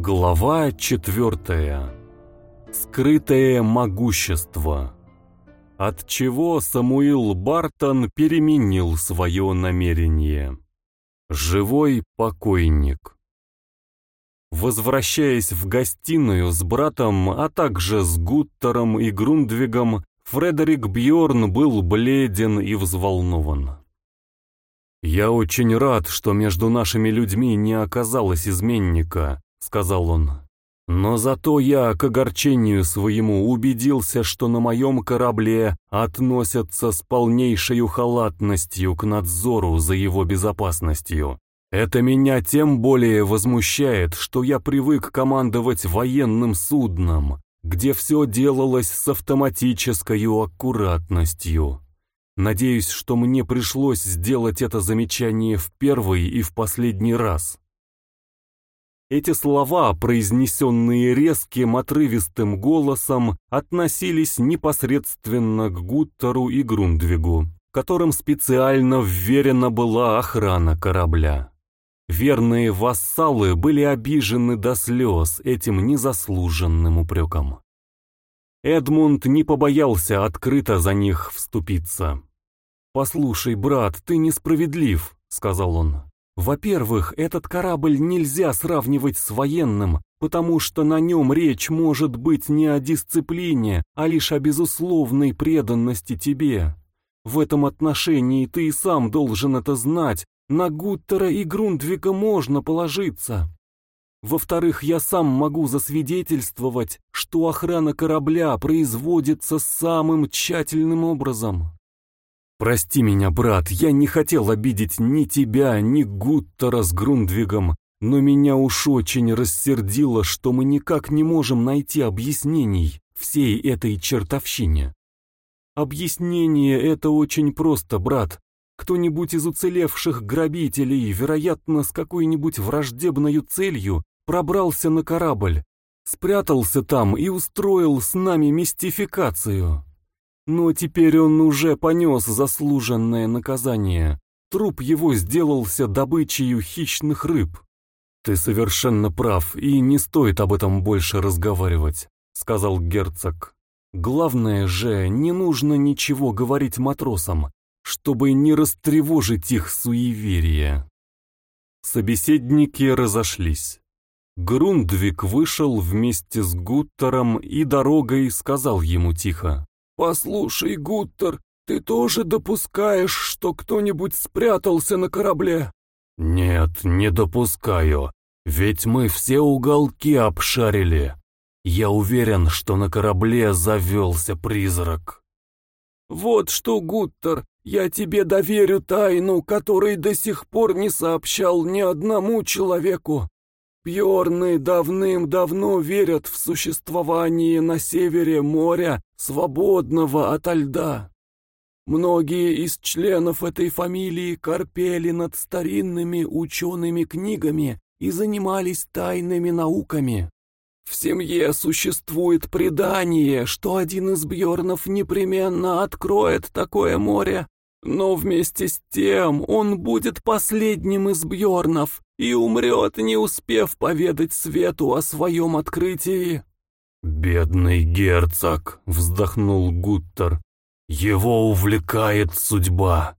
Глава четвертая. Скрытое могущество. От чего Самуил Бартон переменил свое намерение. Живой покойник. Возвращаясь в гостиную с братом, а также с Гуттером и Грундвигом, Фредерик Бьорн был бледен и взволнован. «Я очень рад, что между нашими людьми не оказалось изменника», — сказал он. «Но зато я к огорчению своему убедился, что на моем корабле относятся с полнейшей халатностью к надзору за его безопасностью. Это меня тем более возмущает, что я привык командовать военным судном, где все делалось с автоматической аккуратностью. Надеюсь, что мне пришлось сделать это замечание в первый и в последний раз. Эти слова, произнесенные резким отрывистым голосом, относились непосредственно к Гуттеру и Грундвигу, которым специально вверена была охрана корабля. Верные вассалы были обижены до слез этим незаслуженным упреком. Эдмунд не побоялся открыто за них вступиться. «Послушай, брат, ты несправедлив», — сказал он. Во-первых, этот корабль нельзя сравнивать с военным, потому что на нем речь может быть не о дисциплине, а лишь о безусловной преданности тебе. В этом отношении ты и сам должен это знать, на Гуттера и Грундвика можно положиться. Во-вторых, я сам могу засвидетельствовать, что охрана корабля производится самым тщательным образом. «Прости меня, брат, я не хотел обидеть ни тебя, ни Гуттера с Грундвигом, но меня уж очень рассердило, что мы никак не можем найти объяснений всей этой чертовщине. Объяснение это очень просто, брат. Кто-нибудь из уцелевших грабителей, вероятно, с какой-нибудь враждебной целью, пробрался на корабль, спрятался там и устроил с нами мистификацию. Но теперь он уже понес заслуженное наказание. Труп его сделался добычей хищных рыб. «Ты совершенно прав, и не стоит об этом больше разговаривать», — сказал герцог. «Главное же, не нужно ничего говорить матросам, чтобы не растревожить их суеверие». Собеседники разошлись. Грундвик вышел вместе с Гуттером и дорогой сказал ему тихо. «Послушай, Гуттер, ты тоже допускаешь, что кто-нибудь спрятался на корабле?» «Нет, не допускаю, ведь мы все уголки обшарили. Я уверен, что на корабле завелся призрак». «Вот что, Гуттер, я тебе доверю тайну, которой до сих пор не сообщал ни одному человеку. Бьорны давным-давно верят в существование на севере моря, свободного ото льда. Многие из членов этой фамилии корпели над старинными учеными книгами и занимались тайными науками. В семье существует предание, что один из Бьорнов непременно откроет такое море, но вместе с тем он будет последним из Бьорнов и умрет, не успев поведать свету о своем открытии. «Бедный герцог», — вздохнул Гуттер, — «его увлекает судьба».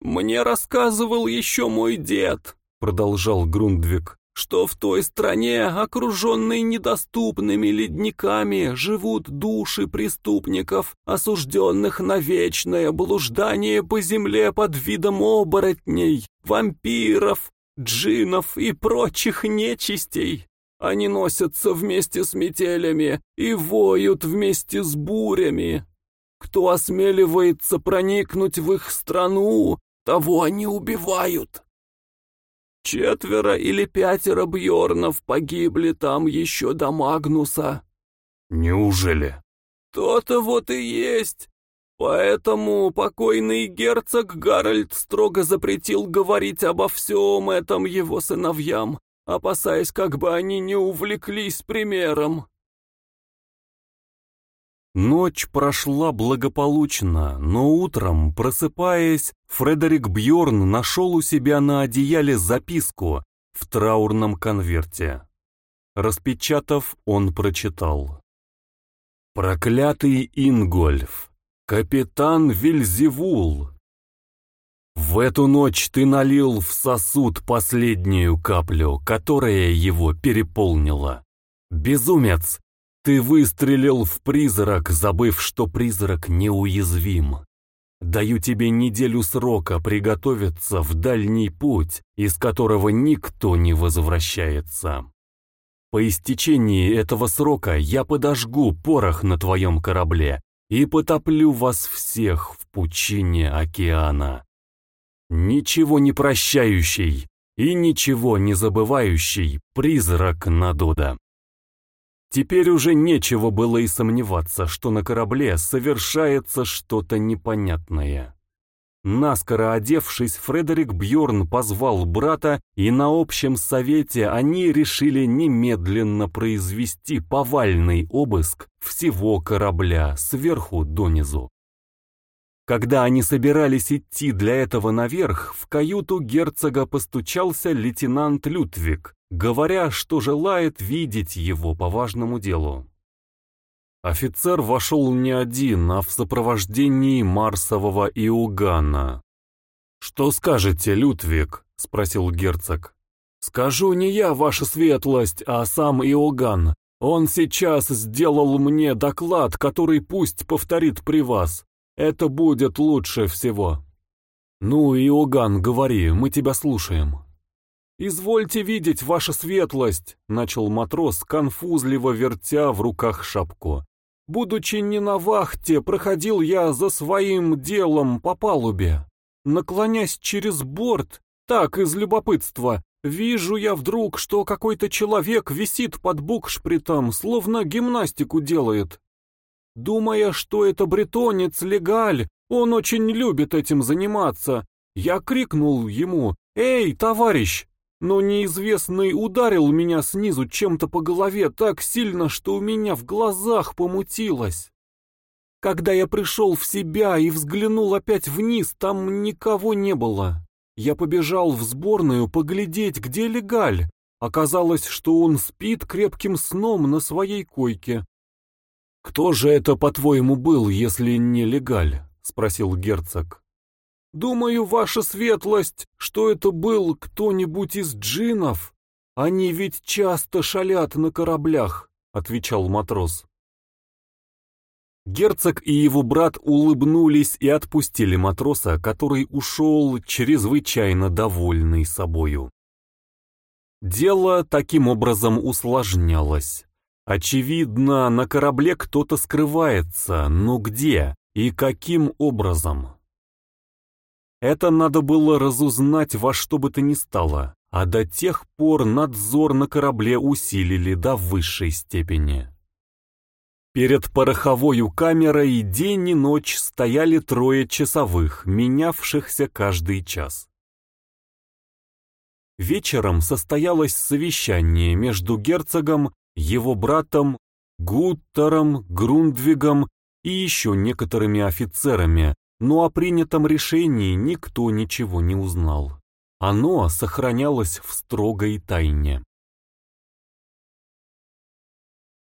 «Мне рассказывал еще мой дед», — продолжал Грундвик, что в той стране, окруженной недоступными ледниками, живут души преступников, осужденных на вечное блуждание по земле под видом оборотней, вампиров, джинов и прочих нечистей. Они носятся вместе с метелями и воют вместе с бурями. Кто осмеливается проникнуть в их страну, того они убивают. Четверо или пятеро Бьорнов погибли там еще до Магнуса. Неужели? То-то вот и есть. Поэтому покойный герцог Гарольд строго запретил говорить обо всем этом его сыновьям, опасаясь, как бы они не увлеклись примером. Ночь прошла благополучно, но утром, просыпаясь, Фредерик Бьорн нашел у себя на одеяле записку в траурном конверте. Распечатав, он прочитал. «Проклятый Ингольф! Капитан Вильзевул! В эту ночь ты налил в сосуд последнюю каплю, которая его переполнила. Безумец! Ты выстрелил в призрак, забыв, что призрак неуязвим. Даю тебе неделю срока приготовиться в дальний путь, из которого никто не возвращается. По истечении этого срока я подожгу порох на твоем корабле и потоплю вас всех в пучине океана. Ничего не прощающий и ничего не забывающий призрак Надода. Теперь уже нечего было и сомневаться, что на корабле совершается что-то непонятное. Наскоро одевшись, Фредерик Бьорн позвал брата, и на общем совете они решили немедленно произвести повальный обыск всего корабля сверху донизу. Когда они собирались идти для этого наверх, в каюту герцога постучался лейтенант Лютвик, говоря, что желает видеть его по важному делу. Офицер вошел не один, а в сопровождении Марсового Иоганна. «Что скажете, Лютвик?» — спросил герцог. «Скажу не я, ваша светлость, а сам Иоганн. Он сейчас сделал мне доклад, который пусть повторит при вас. Это будет лучше всего». «Ну, Иоганн, говори, мы тебя слушаем». «Извольте видеть, ваша светлость», — начал матрос, конфузливо вертя в руках шапку. «Будучи не на вахте, проходил я за своим делом по палубе. Наклонясь через борт, так, из любопытства, вижу я вдруг, что какой-то человек висит под букшпритом, словно гимнастику делает. Думая, что это бретонец Легаль, он очень любит этим заниматься, я крикнул ему «Эй, товарищ, но неизвестный ударил меня снизу чем-то по голове так сильно, что у меня в глазах помутилось. Когда я пришел в себя и взглянул опять вниз, там никого не было. Я побежал в сборную поглядеть, где Легаль. Оказалось, что он спит крепким сном на своей койке. «Кто же это, по-твоему, был, если не Легаль?» — спросил герцог. Думаю, ваша светлость, что это был кто-нибудь из джинов. Они ведь часто шалят на кораблях, отвечал матрос. Герцог и его брат улыбнулись и отпустили матроса, который ушел чрезвычайно довольный собою. Дело таким образом усложнялось. Очевидно, на корабле кто-то скрывается, но где и каким образом? Это надо было разузнать во что бы то ни стало, а до тех пор надзор на корабле усилили до высшей степени. Перед пороховой камерой день и ночь стояли трое часовых, менявшихся каждый час. Вечером состоялось совещание между герцогом, его братом, Гуттером, Грундвигом и еще некоторыми офицерами, но о принятом решении никто ничего не узнал. Оно сохранялось в строгой тайне.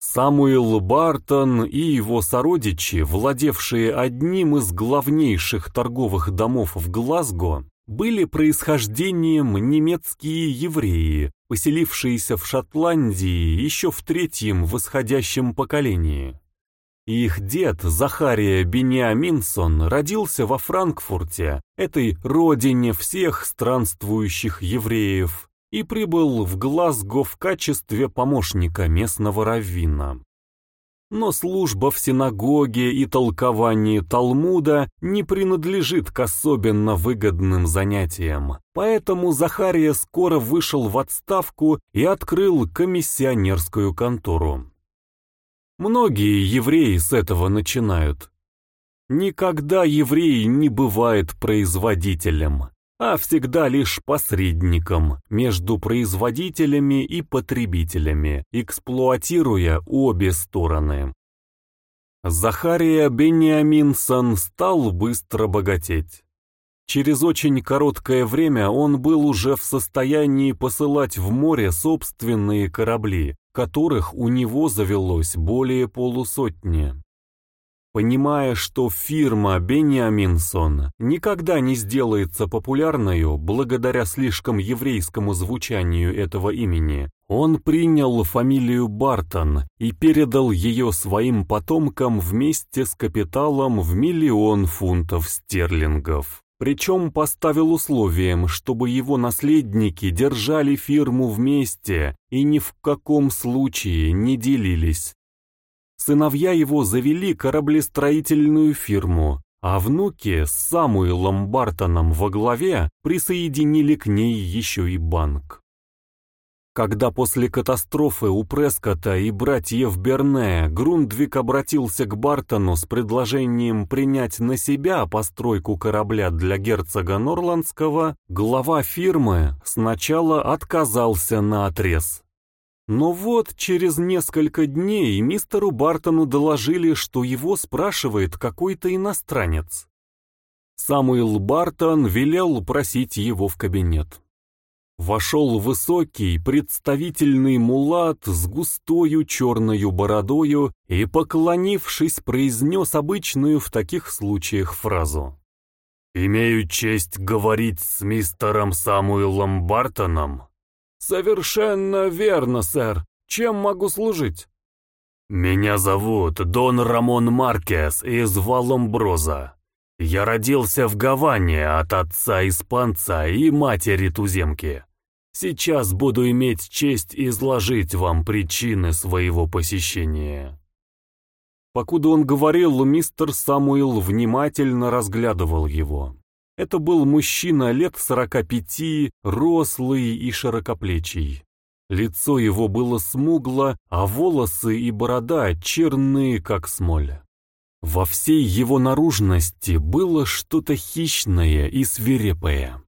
Самуэл Бартон и его сородичи, владевшие одним из главнейших торговых домов в Глазго, были происхождением немецкие евреи, поселившиеся в Шотландии еще в третьем восходящем поколении. Их дед Захария Бениаминсон родился во Франкфурте, этой родине всех странствующих евреев, и прибыл в Глазго в качестве помощника местного раввина. Но служба в синагоге и толкование Талмуда не принадлежит к особенно выгодным занятиям, поэтому Захария скоро вышел в отставку и открыл комиссионерскую контору. Многие евреи с этого начинают. Никогда еврей не бывает производителем, а всегда лишь посредником между производителями и потребителями, эксплуатируя обе стороны. Захария Бениаминсон стал быстро богатеть. Через очень короткое время он был уже в состоянии посылать в море собственные корабли, которых у него завелось более полусотни. Понимая, что фирма Бениаминсон никогда не сделается популярной благодаря слишком еврейскому звучанию этого имени, он принял фамилию Бартон и передал ее своим потомкам вместе с капиталом в миллион фунтов стерлингов. Причем поставил условием, чтобы его наследники держали фирму вместе и ни в каком случае не делились. Сыновья его завели кораблестроительную фирму, а внуки с Самуэлом Бартоном во главе присоединили к ней еще и банк. Когда после катастрофы у Прескота и братьев Берне Грундвик обратился к Бартону с предложением принять на себя постройку корабля для герцога Норландского, глава фирмы сначала отказался на отрез. Но вот через несколько дней мистеру Бартону доложили, что его спрашивает какой-то иностранец. Самуэл Бартон велел просить его в кабинет. Вошел высокий, представительный мулат с густою черною бородою и, поклонившись, произнес обычную в таких случаях фразу. «Имею честь говорить с мистером Самуэлом Бартоном?» «Совершенно верно, сэр. Чем могу служить?» «Меня зовут Дон Рамон Маркес из Валомброза. Я родился в Гаване от отца-испанца и матери туземки. Сейчас буду иметь честь изложить вам причины своего посещения». Покуда он говорил, мистер Самуил внимательно разглядывал его. Это был мужчина лет сорока пяти, рослый и широкоплечий. Лицо его было смугло, а волосы и борода черные, как смоль. Во всей его наружности было что-то хищное и свирепое.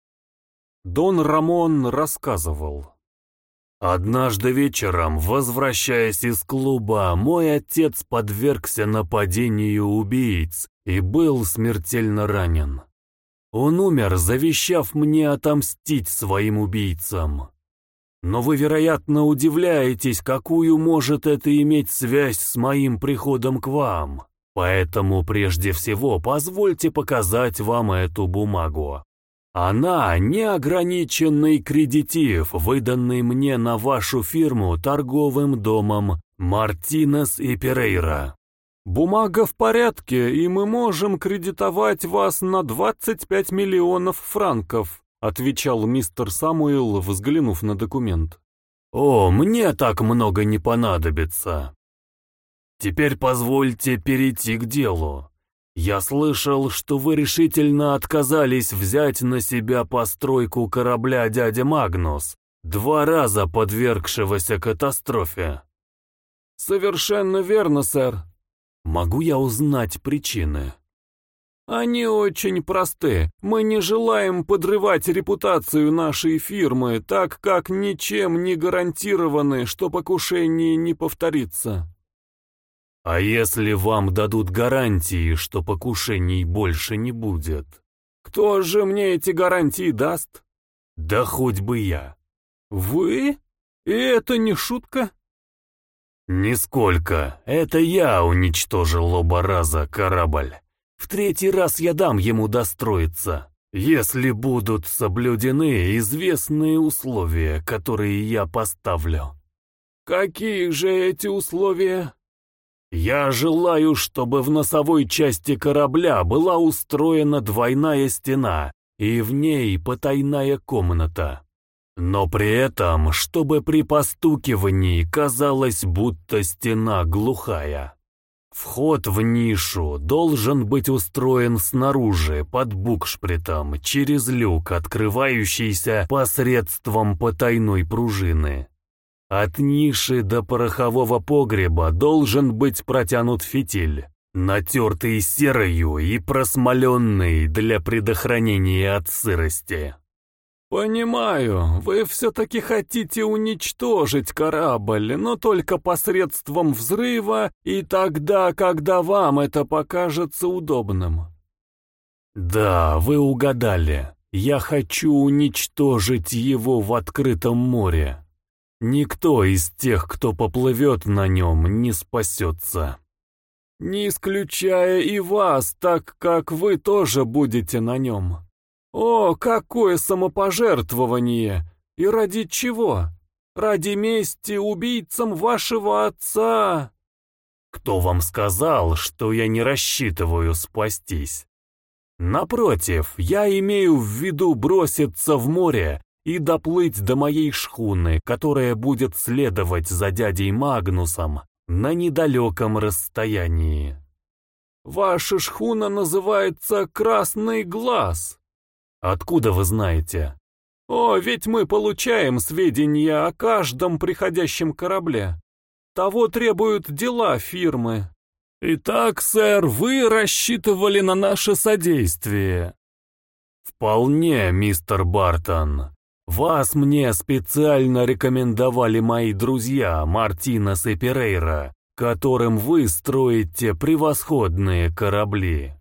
Дон Рамон рассказывал. «Однажды вечером, возвращаясь из клуба, мой отец подвергся нападению убийц и был смертельно ранен. Он умер, завещав мне отомстить своим убийцам. Но вы, вероятно, удивляетесь, какую может это иметь связь с моим приходом к вам. Поэтому прежде всего позвольте показать вам эту бумагу. Она неограниченный кредитив, выданный мне на вашу фирму торговым домом Мартинес и Перейра. «Бумага в порядке, и мы можем кредитовать вас на 25 миллионов франков», отвечал мистер Самуэл, взглянув на документ. «О, мне так много не понадобится. Теперь позвольте перейти к делу. Я слышал, что вы решительно отказались взять на себя постройку корабля дядя Магнус, два раза подвергшегося катастрофе». «Совершенно верно, сэр», Могу я узнать причины? Они очень просты. Мы не желаем подрывать репутацию нашей фирмы, так как ничем не гарантированы, что покушение не повторится. А если вам дадут гарантии, что покушений больше не будет? Кто же мне эти гарантии даст? Да хоть бы я. Вы? И это не шутка? «Нисколько. Это я уничтожил оба раза корабль. В третий раз я дам ему достроиться, если будут соблюдены известные условия, которые я поставлю». «Какие же эти условия?» «Я желаю, чтобы в носовой части корабля была устроена двойная стена, и в ней потайная комната». Но при этом, чтобы при постукивании казалось, будто стена глухая. Вход в нишу должен быть устроен снаружи, под букшпритом, через люк, открывающийся посредством потайной пружины. От ниши до порохового погреба должен быть протянут фитиль, натертый серою и просмоленный для предохранения от сырости. «Понимаю, вы все-таки хотите уничтожить корабль, но только посредством взрыва и тогда, когда вам это покажется удобным». «Да, вы угадали. Я хочу уничтожить его в открытом море. Никто из тех, кто поплывет на нем, не спасется. Не исключая и вас, так как вы тоже будете на нем. О, какое самопожертвование! И ради чего? Ради мести убийцам вашего отца!» «Кто вам сказал, что я не рассчитываю спастись?» Напротив, я имею в виду броситься в море и доплыть до моей шхуны, которая будет следовать за дядей Магнусом на недалеком расстоянии. Ваша шхуна называется «Красный глаз». Откуда вы знаете? О, ведь мы получаем сведения о каждом приходящем корабле. Того требуют дела фирмы. «Итак, сэр, вы рассчитывали на наше содействие?» «Вполне, мистер Бартон. Вас мне специально рекомендовали мои друзья Мартинес и Перейра, которым вы строите превосходные корабли.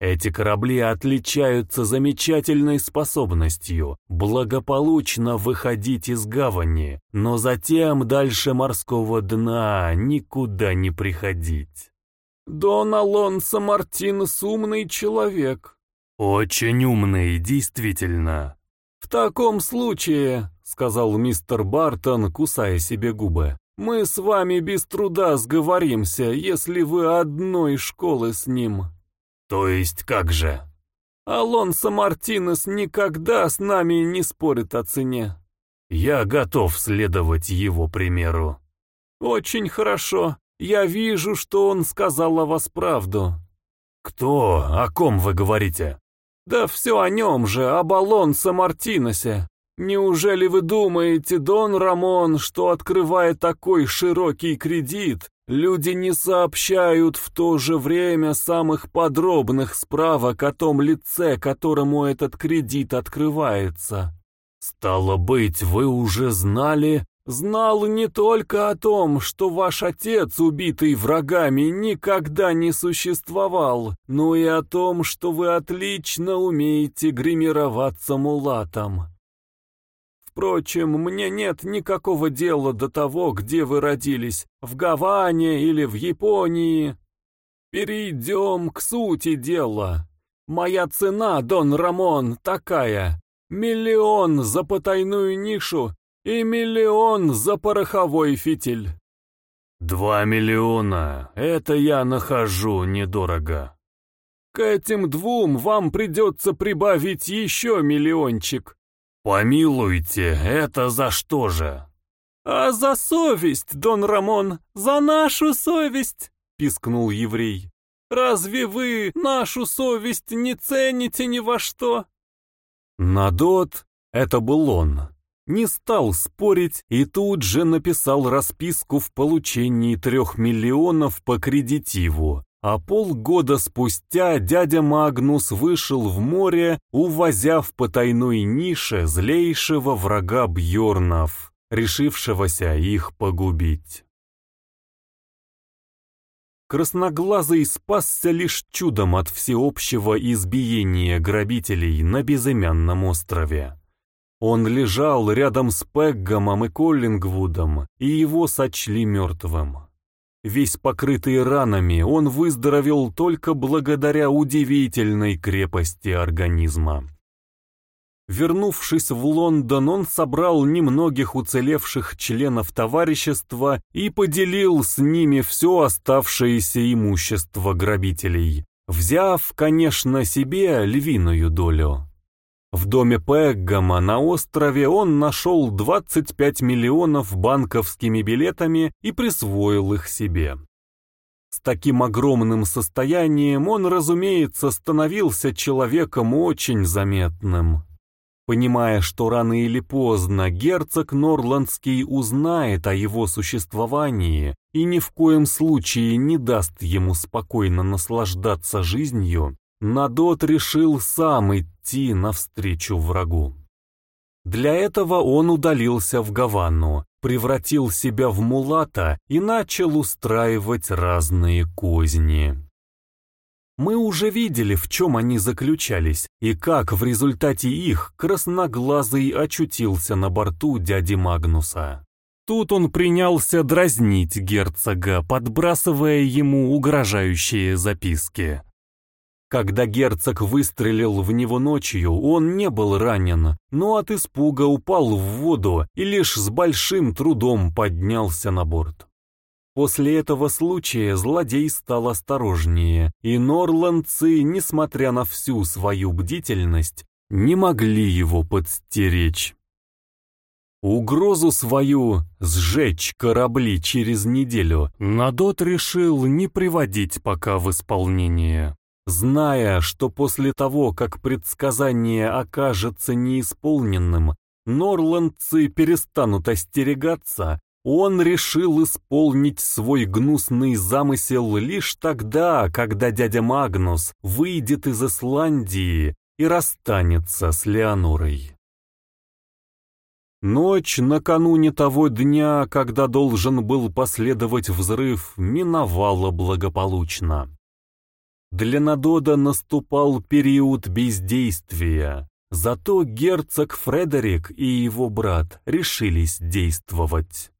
Эти корабли отличаются замечательной способностью благополучно выходить из гавани, но затем дальше морского дна никуда не приходить. Дон Алонсо Мартинес умный человек. Очень умный, действительно. В таком случае, сказал мистер Бартон, кусая себе губы, мы с вами без труда сговоримся, если вы одной школы с ним. То есть как же? Алонсо Мартинес никогда с нами не спорит о цене. Я готов следовать его примеру. Очень хорошо. Я вижу, что он сказал о вас правду». «Кто? О ком вы говорите?» «Да все о нем же, об Алонсо Мартинесе. Неужели вы думаете, Дон Рамон, что, открывая такой широкий кредит, люди не сообщают в то же время самых подробных справок о том лице, которому этот кредит открывается?» «Стало быть, вы уже знали, Знал не только о том, что ваш отец, убитый врагами, никогда не существовал, но и о том, что вы отлично умеете гримироваться мулатом. Впрочем, мне нет никакого дела до того, где вы родились, в Гаване или в Японии. Перейдем к сути дела. Моя цена, Дон Рамон, такая. Миллион за потайную нишу и миллион за пороховой фитиль. Два миллиона, это я нахожу недорого. К этим двум вам придется прибавить еще миллиончик. Помилуйте, это за что же? А за совесть, Дон Рамон, за нашу совесть, пискнул еврей. Разве вы нашу совесть не цените ни во что? Надот, это был он, не стал спорить и тут же написал расписку в получении трех миллионов по кредитиву, а полгода спустя дядя Магнус вышел в море, увозя в потайной нише злейшего врага Бьорнов, решившегося их погубить. Красноглазый спасся лишь чудом от всеобщего избиения грабителей на безымянном острове. Он лежал рядом с Пеггомом и Коллингвудом, и его сочли мертвым. Весь покрытый ранами, он выздоровел только благодаря удивительной крепости организма. Вернувшись в Лондон, он собрал немногих уцелевших членов товарищества и поделил с ними все оставшееся имущество грабителей, взяв, конечно, себе львиную долю. В доме Пеггама на острове он нашел 25 миллионов банковскими билетами и присвоил их себе. С таким огромным состоянием он, разумеется, становился человеком очень заметным. Понимая, что рано или поздно герцог Норландский узнает о его существовании и ни в коем случае не даст ему спокойно наслаждаться жизнью, Надот решил сам идти навстречу врагу. Для этого он удалился в Гавану, превратил себя в мулата и начал устраивать разные козни. Мы уже видели, в чем они заключались, и как в результате их красноглазый очутился на борту дяди Магнуса. Тут он принялся дразнить герцога, подбрасывая ему угрожающие записки. Когда герцог выстрелил в него ночью, он не был ранен, но от испуга упал в воду и лишь с большим трудом поднялся на борт. После этого случая злодей стал осторожнее, и норландцы, несмотря на всю свою бдительность, не могли его подстеречь. Угрозу свою сжечь корабли через неделю Надот решил не приводить пока в исполнение. Зная, что после того, как предсказание окажется неисполненным, норландцы перестанут остерегаться, он решил исполнить свой гнусный замысел лишь тогда, когда дядя Магнус выйдет из Исландии и расстанется с Леонорой. Ночь накануне того дня, когда должен был последовать взрыв, миновала благополучно. Для Надода наступал период бездействия, зато герцог Фредерик и его брат решились действовать.